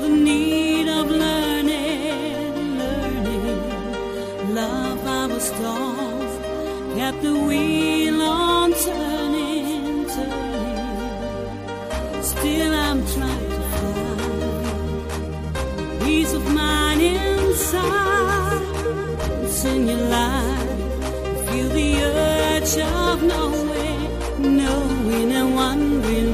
the need of learning, learning. Love our stars kept the wheel on turning, turning. Still I'm trying to find peace of mind inside. It's in your life, feel the urge of knowing, knowing and wondering